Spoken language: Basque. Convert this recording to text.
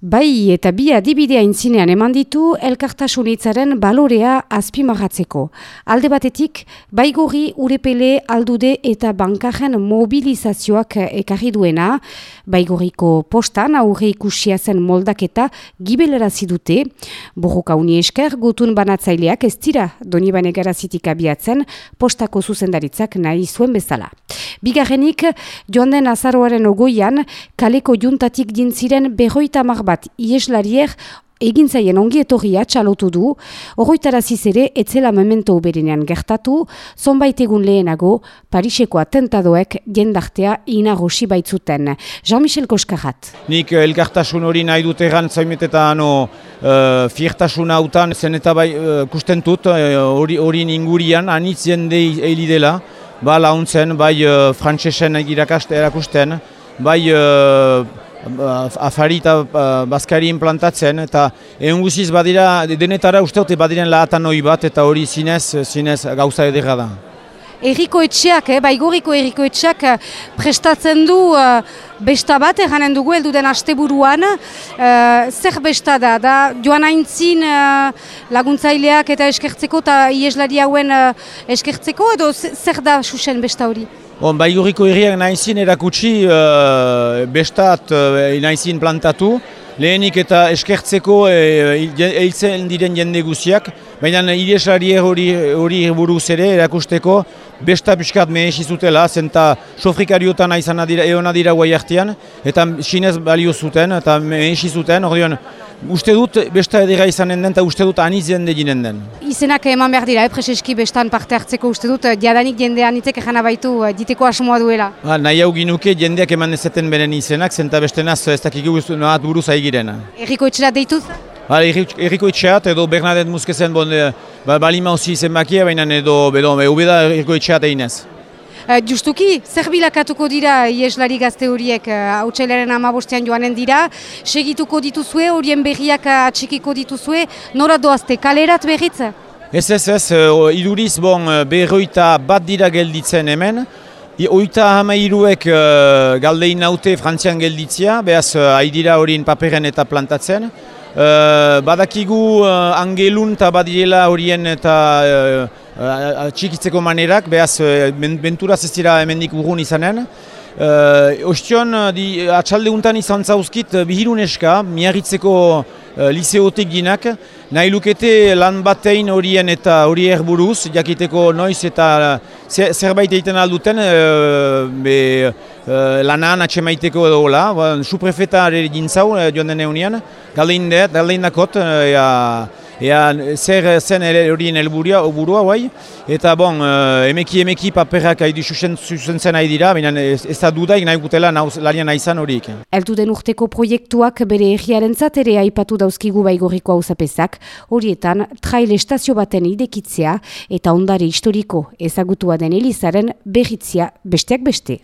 Bai eta bi adibidea intzinean eman ditu elkartasunitzaren balorea azpimarratzeko. Alde batetik, baigori urepele aldude eta bankaren mobilizazioak ekarri duena, baigoriko postan aurre ikusia zen moldaketa gibelera zidute, borroka uni esker gutun banatzaileak ez dira doni banegarazitik abiatzen postako zuzendaritzak nahi zuen bezala. Bigarrenik, joan den azaroaren ogoian, kaleko juntatik dintziren berroita mar bat ieslariek egin zaien ongi etorria txalotu du, horroitaraziz ere etzela memento uberenean gertatu, zonbait egun lehenago, Pariseko atentadoek jendartea inagosi baitzuten. Jean-Michel Koskarat. Nik eh, elkartasun hori nahi dute gantzaimet eta no, uh, fiertasun hautan zen eta bai uh, kustentut hori uh, ingurian anitz jende heli dela, ba launtzen, bai uh, frantsesen erakusten, bai afari eta bazkari implantatzen eta egun guziz badira, denetara uste dute badiren lahatan hori bat eta hori zinez, zinez gauza edera da. Eriko etxeak, eh, baigoriko eriko etxeak eh, prestatzen du uh, besta bat, eranen dugu, heldu den asteburuan. Uh, zer besta da, da joan haintzin uh, laguntzaileak eta eskertzeko eta ieslari hauen uh, eskertzeko edo zer da susen besta hori? Bon, bai guriko herriak nahizin erakutsi uh, bestat uh, nahizin plantatu, lehenik eta eskertzeko eiltzen diren jende guziak, baina ideslari hori, hori buruz ere erakusteko besta piskat mehesi zutela, zenta sofrikariotan aizan dira, eona dira guai artean, eta sinez balio zuten, eta mehesi zuten, ordean, uste dut besta edera izanen den, eta uste dut aniz jende ginen den. Izenak eman behar dira, eh, bestan parte hartzeko uste dut, diadanik jendean itek egana baitu, eh, diteko asmoa duela. Ba, nahi hau ginuke jendeak eman ezeten beren izenak, zenta beste naz ez dakik nahat buruz aigiren. Eriko etxera deituz? Ba, eriko etxeat edo Bernadette Muskezen bon, eh, ba, balima osi zenbakia, baina edo, edo, edo, eriko etxeat einez. Uh, justuki, zer bilakatuko dira ieslari gazte horiek? Hautsailaren uh, amabostean joanen dira, segituko dituzue, horien berriak atxikiko dituzue, nora doazte, kalerat berritza? Ez ez ez, uh, iduriz bon berroita bat dira gelditzen hemen, Oita hama uh, galdein naute frantzian gelditzia, behaz uh, haidira horien paperen eta plantatzen. Uh, badakigu uh, angelun eta badiela horien eta uh, txikitzeko manerak, behaz benturaz ez dira hemendik urgun izanen. Uh, Ostion, di, atxalde untan izan zauzkit bihiruneska, miarritzeko uh, liseotek ginak, nahi lukete lan batein horien eta hori erburuz, jakiteko noiz eta zerbait egiten alduten, uh, be, uh, lanan atxemaiteko edo hola, ba, suprefeta gintzau joan den eunian, galdein dakot, ea, ea zer zen horien elburua, burua bai, eta bon, emeki emeki paperak haidu zuzen zen nahi dira, baina ez, da dudaik nahi gutela larian nahi zan horiek. Eltu den urteko proiektuak bere egiaren ere aipatu dauzkigu baigorriko hau horietan trail estazio baten idekitzea eta ondare historiko ezagutua den Elizaren berritzia besteak beste.